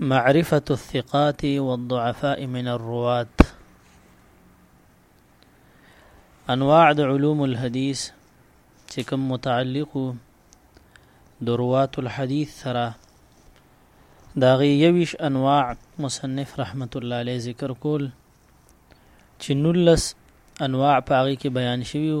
معرفة الثقات والضعفاء من الروات انواع د علوم الحديث چې کوم متعلق د روات الحديث سره دا غي یویش انواع مصنف رحمت الله علیه ذکر کول چې نولس انواع پاغي کې بیان شویو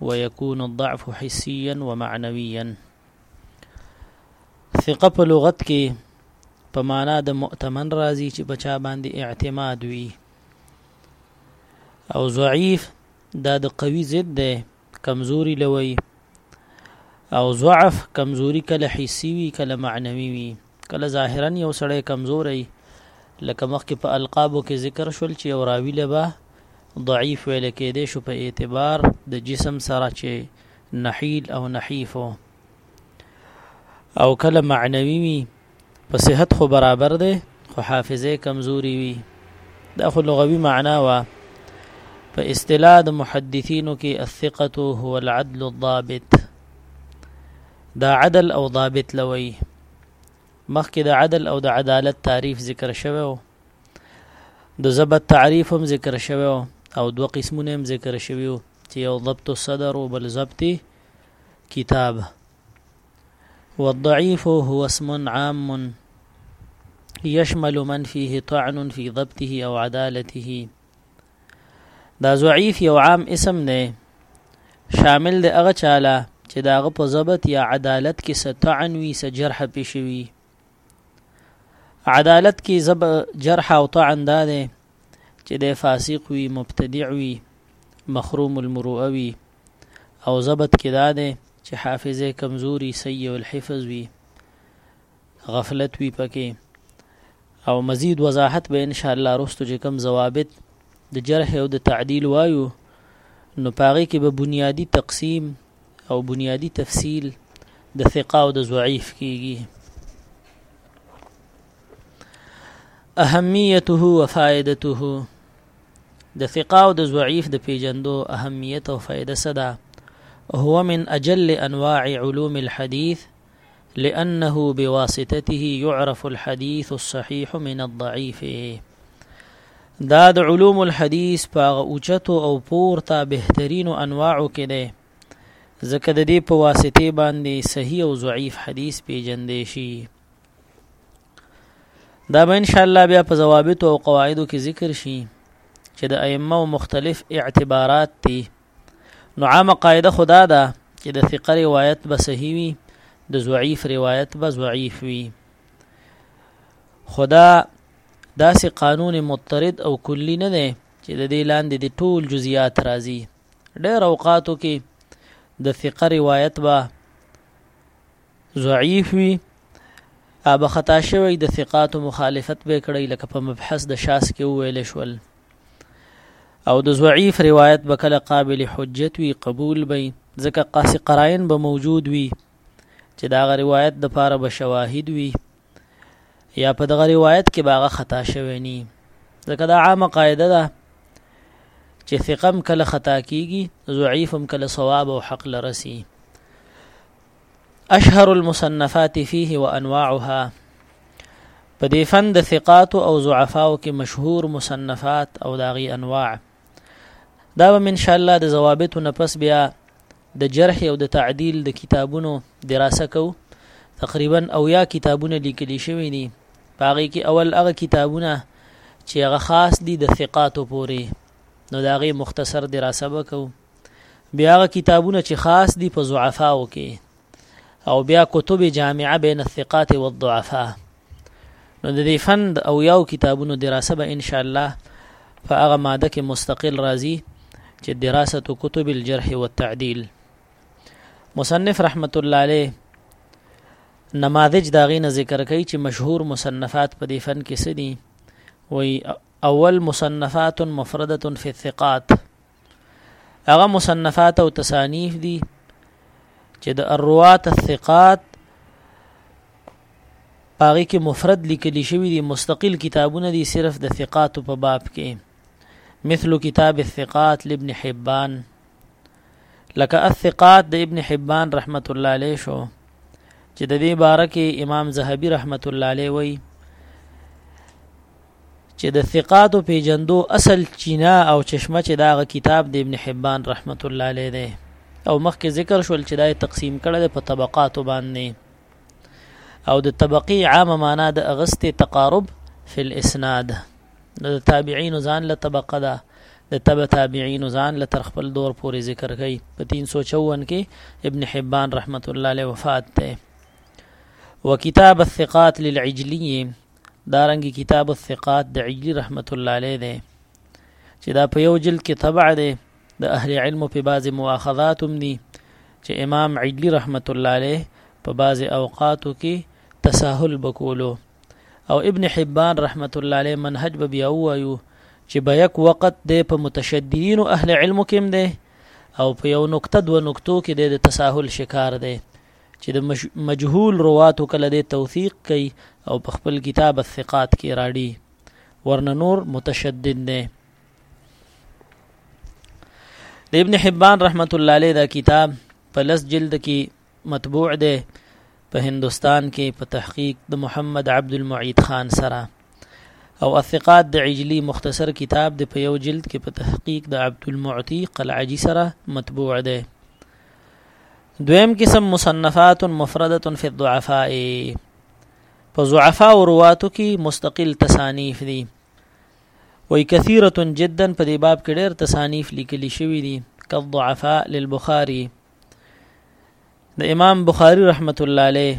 ويكون الضعف حسيا ومعنويا ثقه په لغت کې په معنا د مؤتمن راځي چې بچا باندې اعتماد وي او ضعیف دا د قوي ضد ده کمزوري لوي او ضعف کمزوري کله حسي وي کله معنوي وي کله ظاهرا یو سړی کمزوری لکه مخکې په القابو کې ذکر شول چې یو راوی له به ضعیف ویل کېدی شو په اعتبار د جسم سره چې نحیل او نحیف او کله معنوي وي په صحت خو برابر دی خو حافظه کمزوري وي دا خو لغوي معنا وا په اصطلاح د محدثینو کې الثقه هو العدل الضابط دا عدل او ضابط لوي مخکې د عدل او د عدالت تعریف ذکر شوی و د ضبط تعریف هم ذکر شوی و او دوه قسمونه هم ذکر شوی و چې یو ضبط الصدر او بل ضبط کتاب والضعيف هو اسم عام يشمل من فيه طعن في ضبطه أو عدالته دا ضعیف یو عام اسم نه شامل دی هغه چاله چې داغه په ضبط یا عدالت کې ستعن وی س جرح پیشوي عدالت کې زب جرح او طعن دا دی چې د فاسق وی مبتدع وی مخروم المروءه وی او ضبط کې دا دی چې حافظه کمزوري سیء الحفظ وی غفلت وی پکې او مزید وضاحت به ان شاء الله رستو چې کوم ضوابط د جرح او د تعدیل وایو نو پاره کې به بنیادی تقسیم او بنیادی تفصیل د ثقه او د ضعیف کیږي اهمیته و فائدته د ثقه او د ضعیف د پیجندو اهمیت او فائدہ صدا هو من اجل انواع علوم الحديث لأنه بواسطته يعرف الحديث الصحيح من الضعيف دا د علوم الحديث په هغه اوچتو او پورته بهترینو انواعو کې دی ځکه د دې په واسطه باندې صحیح او ضعیف حدیث پیجندې شي دا به ان شاء الله بیا په ضوابط او قواعدو کې ذکر شي چې د ائمه او مختلف اعتبارات دي نو عامه قاعده خدا ده چې د ثقه روایت به صحیح وي د ضعیف روایت به ضعیف وي خدا داسې قانون مضطرد او کلی نه دی چې د دې لاندې د ټول جزئیات راځي ډېر اوقاتو کې د ثقه روایت به ضعیف وي اب خطا شوی د ثقات مخالفت به کړی لکه په مبحث د شاس کې ویل شول او د ضعیف روایت به کله قابل حجت وي قبول وي ځکه قاص قرائن به موجود وي چې دا غ روایت د پاره به شواهد وي یا په دغه روایت کې باغه خطا شوی ني ځکه دا عامه قاعده ده چې ثقم کله خطا کیږي ضعیفم کله صواب او حق لرسي اشهر المصنفات فيه وانواعها په دې فن د ثقات او ضعفاو کې مشهور مصنفات او داغي انواع دا به ان شاء الله د ضوابط نه پس بیا د جرح او د تعدیل د کتابونو دراسه کو تقریبا او یا کتابونه لیکل شوی دي باغی کې اول هغه کتابونه چې هغه خاص دي د ثقات پورې نو داغي مختصر دراسه وکړو بیا هغه کتابونه چې خاص دي په ضعفاو کې او بیا کتب جامعه بین الثقات والضعفاء نو د دې فن او یو کتابونو دراسه به ان شاء الله په هغه ماده کې مستقل راځي چې دراسه کتب الجرح والتعديل مصنف رحمت الله علیه نماذج داغې نه ذکر کوي چې مشهور مصنفات په دې فن کې سدي وي اول مصنفات مفرده في الثقات هغه مصنفات او تصانیف دي چې د الروات الثقات پاغي کې مفرد لیکل شوی دی مستقل کتابونه دي صرف د ثقات په باب کې مثل کتاب الثقات لابن حبان لکه الثقات د ابن حبان رحمت الله علیه شو چې د دې باره کې امام زهبي رحمت الله علیه وایي چې د ثقاتو پیجندو اصل چینا او چشمه چې داغه کتاب د ابن حبان رحمت الله علیه دی او مخکې ذکر شول چې دا تقسیم کړل په طبقاتو باندې او د طبقي عامه معنا د اغست تقارب فی الاسناد د تابعین ځان له طبقه ده د تبع تابعین ځان له تر خپل دور پورې ذکر کړي په 354 کې ابن حبان رحمت الله علیه وفات ده وکتاب الثقات للعجلیه دارنګ کتاب الثقات د عجلی رحمت الله علیه دی چې دا په یو جلد کې طبع دی د اهل علم په بعض مؤاخذات هم دي چې امام عجلی رحمت الله علیه په بعض اوقاتو کې تساهل بکولو او ابن حبان رحمت الله علیه منهج به بیا وایو چې به یک وخت د په متشددین اهل علم کې هم دی او په یو نقطه دو نقطو کې د تساهل شکار دی چې د مجهول رواتو کله دی توثیق کوي او په خپل کتاب الثقات کې راړي ورنه نور متشدد دی د ابن حبان رحمت الله علیه دا کتاب په لس جلد کې مطبوع دی په هندستان کې په تحقیق د محمد عبد المعید خان سره او الثقات د عجلی مختصر کتاب د په یو جلد کې په تحقیق د عبد المعتی قلعجی سره مطبوع دی دویم قسم مصنفات مفرده فی الضعفاء په ضعفاء رواتو کې مستقل تصانیف دي وای کثیره جدا په دې باب کې ډېر تصانیف لیکل شوی دي کالضعفاء للبخاری د امام بخاری رحمت الله علیه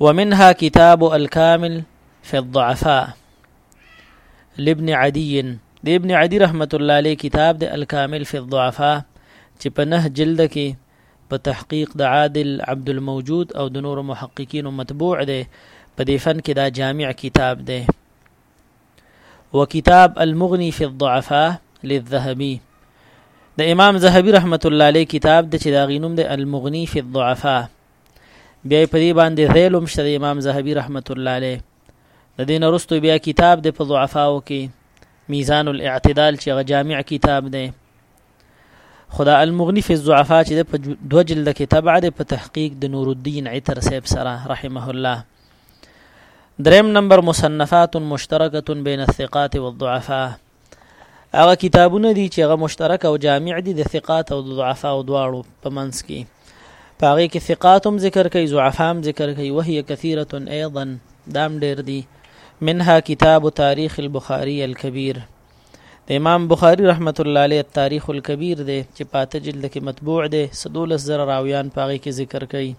ومنها كتاب الكامل في الضعفاء لابن عدي د ابن عدي رحمت الله عليه کتاب د الكامل في الضعفاء چې په نه جلد کې په تحقیق د عادل عبد الموجود او د نور محققینو مطبوع دی په دې فن کې دا جامع کتاب دی وکتاب المغني في الضعفاء للذهبي د امام زهبي رحمت الله عليه کتاب د چې دا غینوم د المغني في الضعفاء بیا په دې باندې ذیل هم شته امام زهبي رحمت الله علیه د دین وروسته بیا کتاب د په ضعفاو کې میزان الاعتدال چې غ جامع کتاب دی خدا المغنی فی الضعفاء چې په دو جلد کې تبع ده په تحقیق د نور الدین عطر صاحب سره رحمه الله دریم نمبر مصنفات مشترکه بین الثقات والضعفاء هغه کتابونه دي چې هغه مشترک او جامع دي د ثقات او د ضعفا او دواړو په منځ کې په هغه کې ثقات هم ذکر کوي ضعفا هم ذکر کوي وهي كثيره ايضا دام ډېر دي منها کتاب تاریخ البخاری الكبير د امام بخاری رحمت الله علیه تاریخ الكبير دی چې پاته جلد کې مطبوع دی سدولس زر راویان پاغي کې ذکر کړي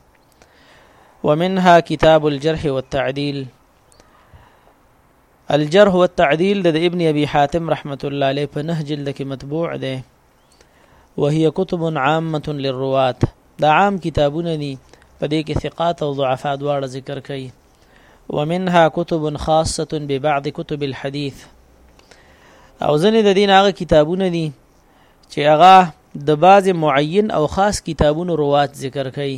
ومنها کتاب الجرح والتعديل الجرح والتعديل د ابن ابي حاتم رحمت الله عليه په نه جلد کې مطبوع دی وهي كتب عامه للروات دا عام کتابونه دي په دې کې ثقات او ضعفاء دواړه ذکر کړي ومنها كتب خاصه ببعض كتب الحديث او ځنې د دین هغه کتابونه دي چې هغه د بعض معین او خاص کتابونو روات ذکر کړي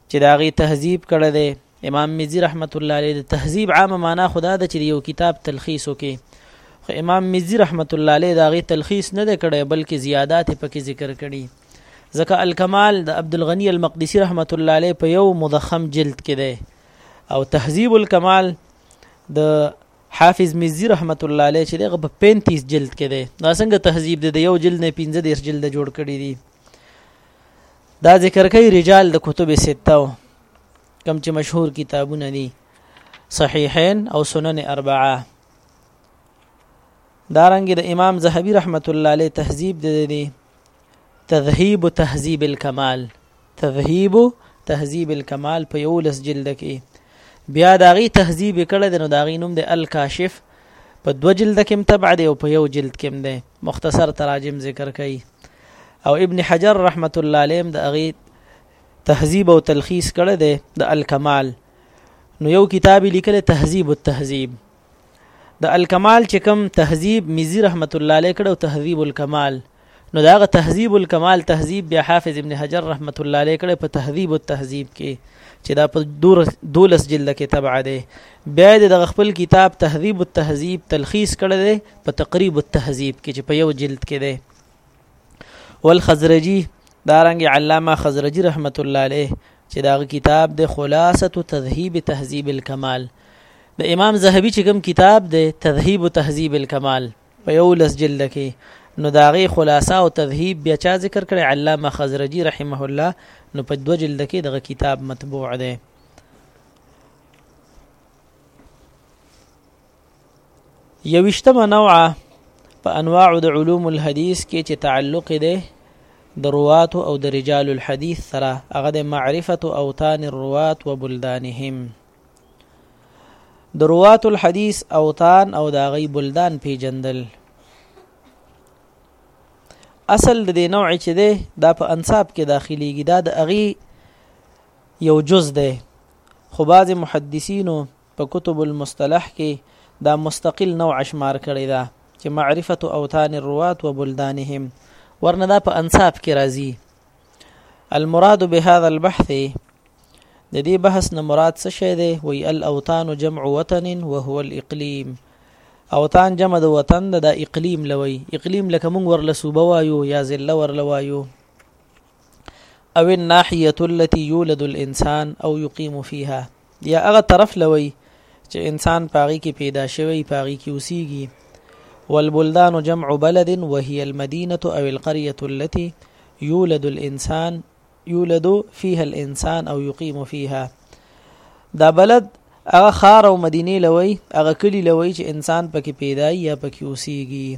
چې دا غي تهذیب کړه دی امام مزي رحمت الله علیه د تهذیب عامه معنا خدا د چې یو کتاب تلخیص وکي خو امام مزي رحمت الله علیه دا غي تلخیص نه کړي بلکې زیادات پکې ذکر کړي ځکه الکمال د عبد الغنی المقدسی رحمت الله علیه په یو مضخم جلد کې دی او تهذیب الکمال د حافظ مزی رحمت الله علیه چې دغه په 35 جلد کې دی دا څنګه تهذیب دی د یو جلد نه 15 جلد جوړ کړی دی دا ذکر کوي رجال د کتب سته کم چې مشهور کتابونه دي صحیحین او سنن اربعه دارنګ د امام زهبي رحمت الله علیه تهذیب د دې تذهیب تهذیب الکمال تذهیب تهذیب الکمال په یو لس جلد کې بیا داغي تهذیب کړه د نو داغي نوم د الکاشف په دو جلد کې متبع دی او په یو جلد کې دی مختصر تراجم ذکر کوي او ابن حجر رحمت الله عليه د اغي تهذیب او تلخیص کړه دی د الکمال نو یو کتاب لیکل تهذیب التهذیب د الکمال چې کوم تهذیب مزي رحمت الله علیه کړه او تهذیب الکمال نو دا غ تهذیب الکمال تهذیب بیا حافظ ابن حجر رحمت الله علیه کړه په تهذیب التهذیب کې چې دا په دور دولس جلد کې تبع دی بیا د خپل کتاب تهذیب التهذیب تلخیص کړه دی په تقریب التهذیب کې چې په یو جلد کې دی والخزرجی دارنګ علامه خزرجی رحمت الله علیه چې دا کتاب د خلاصه تذهیب تهذیب الکمال د امام زهبی چې کوم کتاب دی تذهیب تهذیب الکمال په یو لس جلد کې نو داغه خلاصه او تذهیب بیا چا ذکر کړي علامه خزرجی رحمه الله نو په دو جلد کې دغه کتاب مطبوع دی یوشتمه نوعه په انواع د علوم الحديث کې چې تعلق دی د روات او د رجال الحديث سره هغه د معرفت اوتان الروات وبلدانهم د روات الحديث اوتان او دا غي بلدان پیجندل اصل د دې نوع چې ده دا په انصاب کې داخليږي دا د اغي یو جز ده خو بعض محدثینو په کتب المصطلح کې دا مستقل نوع شمار کړې ده چې معرفة اوتان الروات وبلدانهم ورنه دا په انصاب کې راځي المراد بهذا البحث د دې بحث نه مراد څه شی دی وی الاوتان جمع وطن وهو الاقلیم اوتان جمع د وطن د اقلیم لوي اقلیم لکه مونږ ورله صوبه وایو یا ضلع ورله وایو او الناحيه التي يولد الانسان او يقيم فيها یا هغه طرف لوي چې انسان پاغي کې پیدا شوی پاغي کې اوسيږي والبلدان جمع بلد وهي المدينه او القريه التي يولد الانسان يولد فيها الانسان او يقيم فيها دا بلد هغه خار او مدینه لوي هغه کلی لوي چې انسان پکې پیدا یا پکې اوسيږي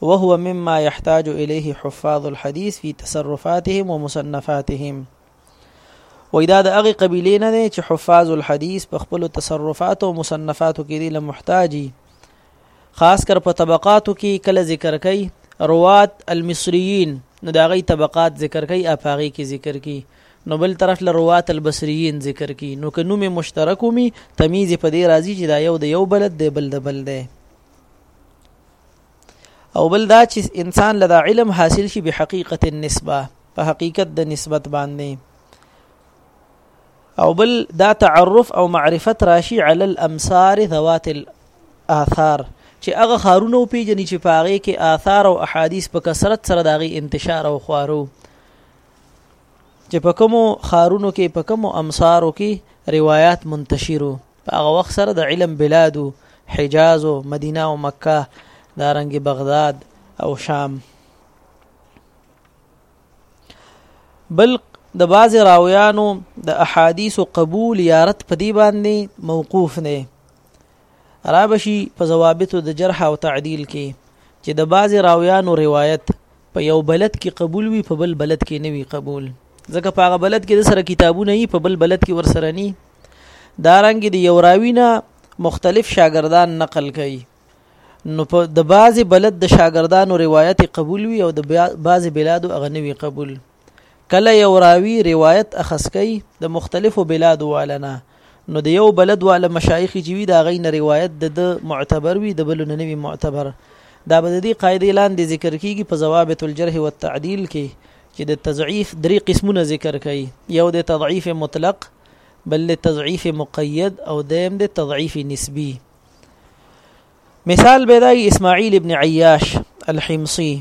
وهو مما يحتاج اليه حفاظ الحديث في تصرفاتهم ومصنفاتهم وای دا د هغه قبیلې نه دی چې حفاظ الحدیث په خپل تصرفات او مصنفاتو کې دی لمحتاجي خاص کر په طبقاتو کې کله ذکر کوي روات المصريين نو دا غي طبقات ذکر کوي افاغي کې ذکر کوي نو بل طرف له روات البصريين ذکر کوي نو که نوم مشترک ومي تمیز په دې راځي چې دا یو د یو بلد دی بل د بل دی او بل دا چې انسان لدا علم حاصل شي به حقیقت النسبه په حقیقت د نسبت باندې او بل دا تعرف او معرفت راشي علی الامصار ذوات الاثار چې هغه خارونه پیجنې چې پاغه کې آثار او احادیث په کثرت سره داغي انتشار او خوارو چې په کومو خارونو کې په کومو امصارو کې روایت منتشرو په هغه وخت سره د علم بلادو حجاز او مدینه او مکه دا رنګ بغداد او شام بل د باز راویانو د احادیث قبول یا رد په دی باندې موقوف نه رابشي په ضوابط د جرح او تعدیل کې چې د باز راویانو روایت په یو بلد کې قبول وي په بل بلد کې نه وي قبول ځکه په هغه بلد کې د سره کتابونه یې په بل بلد کې ورسره ني دارنګ د یو راوی نه مختلف شاګردان نقل کوي نو په د بعضی بلد د شاګردانو روایت قبول وي او د بعضی بلادو اغنوي قبول کله یو راوی روایت اخس کوي د مختلفو بلادو والنا نو د یو بلد والا مشایخ چې وي دا غین روایت د معتبر وي د بل نه نوي معتبر دا به د دې قاعده لاندې ذکر کیږي په ضوابط الجرح والتعديل کې چې د تضعیف درې قسمونه ذکر کړي یو د تضعیف مطلق بل دی تضعیف مقید او دیم دی تضعیف نسبی مثال بیدای اسماعیل ابن عیاش الحمصی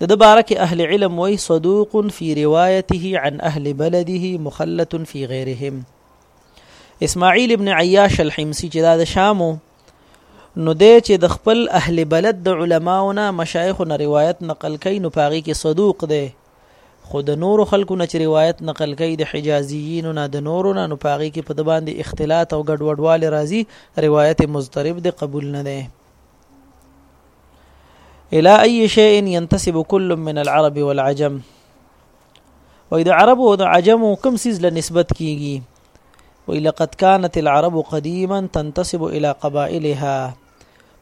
د د بارک اهل علم وی صدوق فی روایته عن اهل بلده مخلط فی غیرهم اسماعیل ابن عیاش الحمصی چې دا د شامو نو دی چې د خپل اهل بلد د علماونه مشایخ نه روایت نقل کین نو پاغي کې صدوق دی خو د نورو خلکو نه چې روایت نقل کوي د حجازیینو نه د نورو نه نو پاغي کې په د باندې اختلاط او ګډوډواله راځي روایت مضطرب دی قبول نه دی الى اي شيء ينتسب كل من العرب والعجم وای د عرب او د عجم کوم سیز له نسبت کیږي وای لقد كانت العرب قديما تنتسب الى قبائلها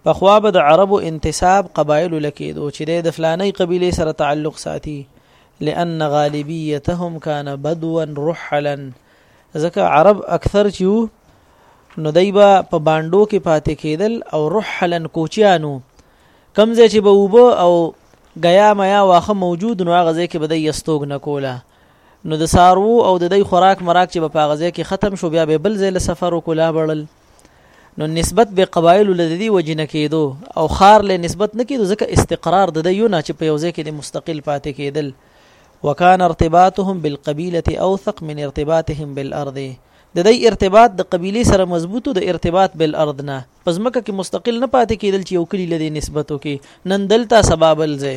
په خوا به د عربو انتساب قبایل لکېدو چې د فلاني قبيله سره تعلق ساتي لأن غالبيتهم كان بدوا رحلا ځکه عرب اکثر چې نو دایبا په باندو کې پاتې کېدل او رحلا کوچیانو کمزې چې به وبو او غیا میا واخه موجود نو هغه ځکه به د یستوګ نه کوله نو د سارو او د دې خوراک مراک چې په غزه کې ختم شو بیا به بل ځای له سفر وکولا بړل نو نسبت به قبایل لدی وجنه کېدو او خار له نسبت نه کېدو ځکه استقرار د یو نه چې په یو ځای کې د مستقل پاتې کېدل وکانه ارتباطهم بالقبيله اوثق من ارتباطهم بالارض د دې ارتباط د قبيله سره مضبوط او د ارتباط بل ارض نه پس مکه کې مستقل نه پاتې کېدل چې یو کلی لدی نسبتو کې نن دلته سبابل ځای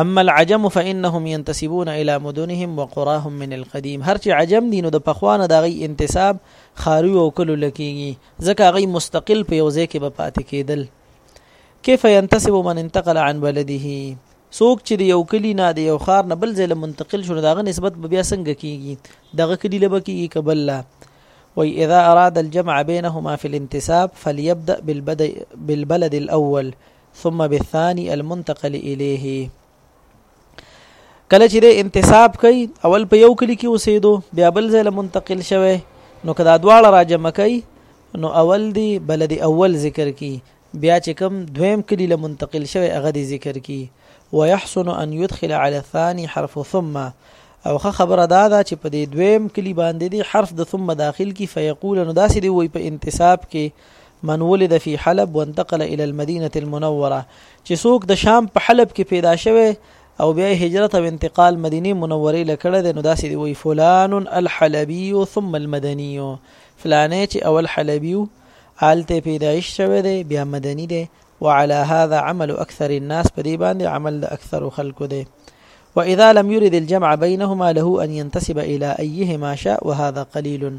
اما العجم فانهم ينتسبون الى مدنهم وقراهم من القديم هر چې عجم دي نو د پخوانه د غي انتساب خاري او کلو لکېږي ځکه غي مستقل په یو ځای کې به پاتې کېدل كيف ينتسب من انتقل عن بلده څوک چې د یو کلی نه د یو خار نه بل ځای له منتقل شونه دغه نسبت به بیا څنګه کیږي دغه کلی له بکیږي کبل لا وای اذا اراد الجمع بينهما في الانتساب فليبدا بالبدء بالبلد الاول ثم بالثاني المنتقل اليه کله چې د انتساب کوي اول په یو کلی کې اوسېدو بیا بل ځای له منتقل شوه نو کدا دواړه راجمع کوي نو اول دی بلد اول ذکر کی بیا چې کوم دویم کلی له منتقل شوه هغه دی ذکر کی ويحسن ان يدخل على الثاني حرف ثم او خه خبره دا ده چې په دې دویم کلی باندې دی حرف د ثم داخل کی فیقول نو داسې دی وای په انتساب کې من ولد فی حلب وانتقل الى المدینه المنوره چې څوک د شام په حلب کې پیدا شوی او بیا هجرت او انتقال مدینه منوره لکړه د نو داسې دی وی فلان الحلبی ثم المدنی فلانه چې اول حلبی آلته پیدایش شوه دی بیا مدنی دی وعلى هذا عمل اکثر الناس په دې باندې عمل د اکثر خلکو دی واذا لم يرد الجمع بينهما له ان ينتسب الى ايهما شاء وهذا قليل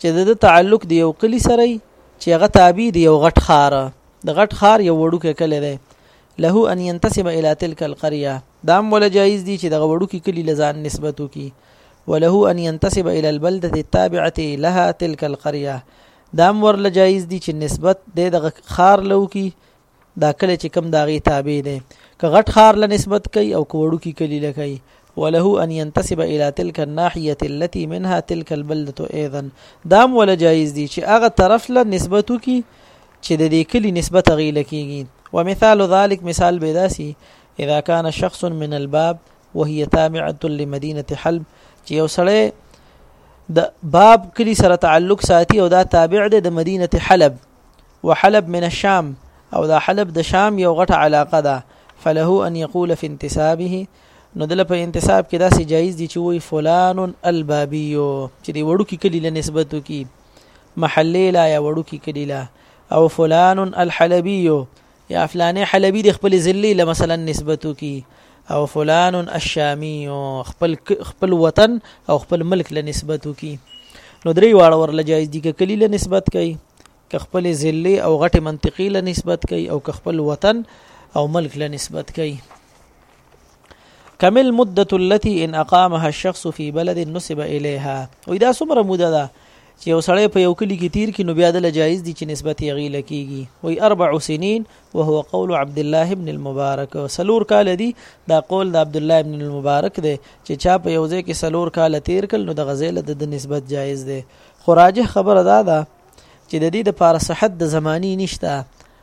چې د تعلق دی یو کلی سره چې هغه تابع دی یو غټ خار د غټ خار یو وړوکی کلی دی له ان ينتسب الى تلك القريه دا هم ولا جایز دی چې دغه وړوکی کلی لزان نسبت وکي وله ان ينتسب الى البلده التابعه لها تلك القريه دا هم ورله جایز دی چې نسبت د دغه خار لو کی دا کلی چې کم داغي تابع دی که غټ خار له نسبت کوي او کوړو کې کلی لکه وله ان ينتسب الى تلك الناحيه التي منها تلك البلده ايضا دام ولا جایز دي چې هغه طرف له نسبت کی چې د دې کلی نسبت غیله کیږي ومثال ذلك مثال بداسي اذا كان شخص من الباب وهي تابعه لمدينه حلب چې یو سړی د باب کلی سره تعلق ساتي او دا تابع دی د مدینه حلب وحلب من الشام او دا حلب د شام یو غټه علاقه ده فله ان یقول فی انتسابه نو دله په انتساب کې داسې جایز دي چې وای فلان البابی چې دی وړو کې کلی له نسبت کی محلی لا یا وړو کې کلی لا او فلان الحلبی یا فلانه حلبی د خپل ضلع له مثلا نسبت کی او فلان الشامی خپل خپل وطن او خپل ملک له نسبت کی نو درې واړه ورله جایز دي که کلی له نسبت کوي که خپل ضلع او غټه منطقي له نسبت کوي او که خپل وطن او ملک له نسبت کوي كم المدة التي ان اقامها الشخص في بلد نسب اليها وې دا څومره موده ده چې یو سړی په یو کلی کې تیر کې نو بیا د جایز دي چې نسبت یې غیله کیږي وې اربع سنین وهو قول عبد الله ابن المبارک سلور کال دي دا قول د عبد الله ابن المبارک دی چې چا په یو ځای کې سلور کال تیر کړ نو د غزل د نسبت جایز دی خو راجح خبره دا ده چې د دې د پاره صحت د زمانی نشته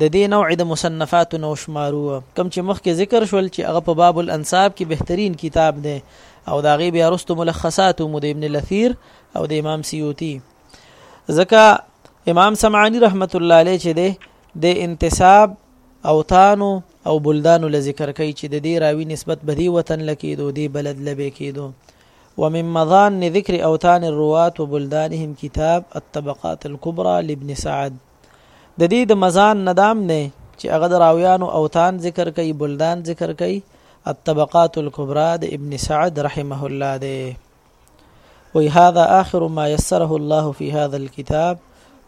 د دې نوع د مصنفاتو نو شمارو کم چې مخکې ذکر شول چې هغه په باب الانصاب کې بهترین کتاب دی او دا غي بیا رستو ملخصات مو د ابن لثیر او د امام سیوطی ځکه امام سمعانی رحمت الله علیه چې دی د انتساب او تانو او بلدانو ل ذکر کوي چې د دې راوي نسبت بدی وطن لکېدو دی بلد لبه کېدو ومن مظان ذکر اوتان الروات وبلدانهم کتاب الطبقات الكبرى لابن سعد د دې د مزان ندام نه چې هغه د راویانو اوتان ذکر کوي بلدان ذکر کوي الطبقات الكبرى د ابن سعد رحمه الله ده وي هذا آخر ما يسره الله في هذا الكتاب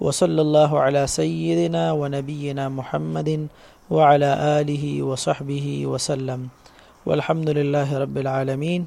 وصلى الله على سيدنا ونبينا محمد وعلى آله وصحبه وسلم والحمد لله رب العالمين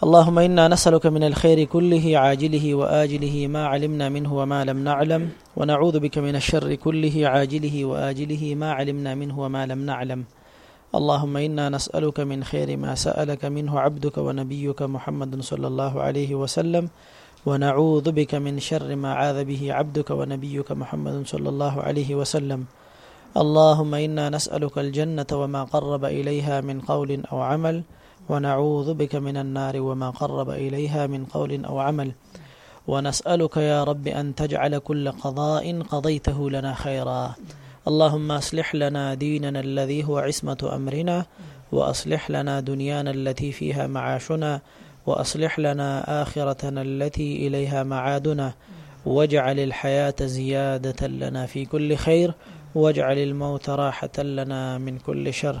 اللهم إنا نسألك من الخير كله عاجله وآجله ما علمنا منه وما لم نعلم ونعوذ بك من الشر كله عاجله وآجله ما علمنا منه وما لم نعلم اللهم إنا نسألك من خير ما سألك منه عبدك ونبيك محمد صلى الله عليه وسلم ونعوذ بك من شر ما عاذ به عبدك ونبيك محمد صلى الله عليه وسلم اللهم إنا نسألك الجنة وما قرب إليها من قول أو عمل ونعوذ بك من النار وما قرب إليها من قول أو عمل ونسألك يا رب أن تجعل كل قضاء قضيته لنا خيرا اللهم أصلح لنا ديننا الذي هو عصمة أمرنا وأصلح لنا دنيانا التي فيها معاشنا وأصلح لنا آخرتنا التي إليها معادنا واجعل الحياة زيادة لنا في كل خير واجعل الموت راحة لنا من كل شر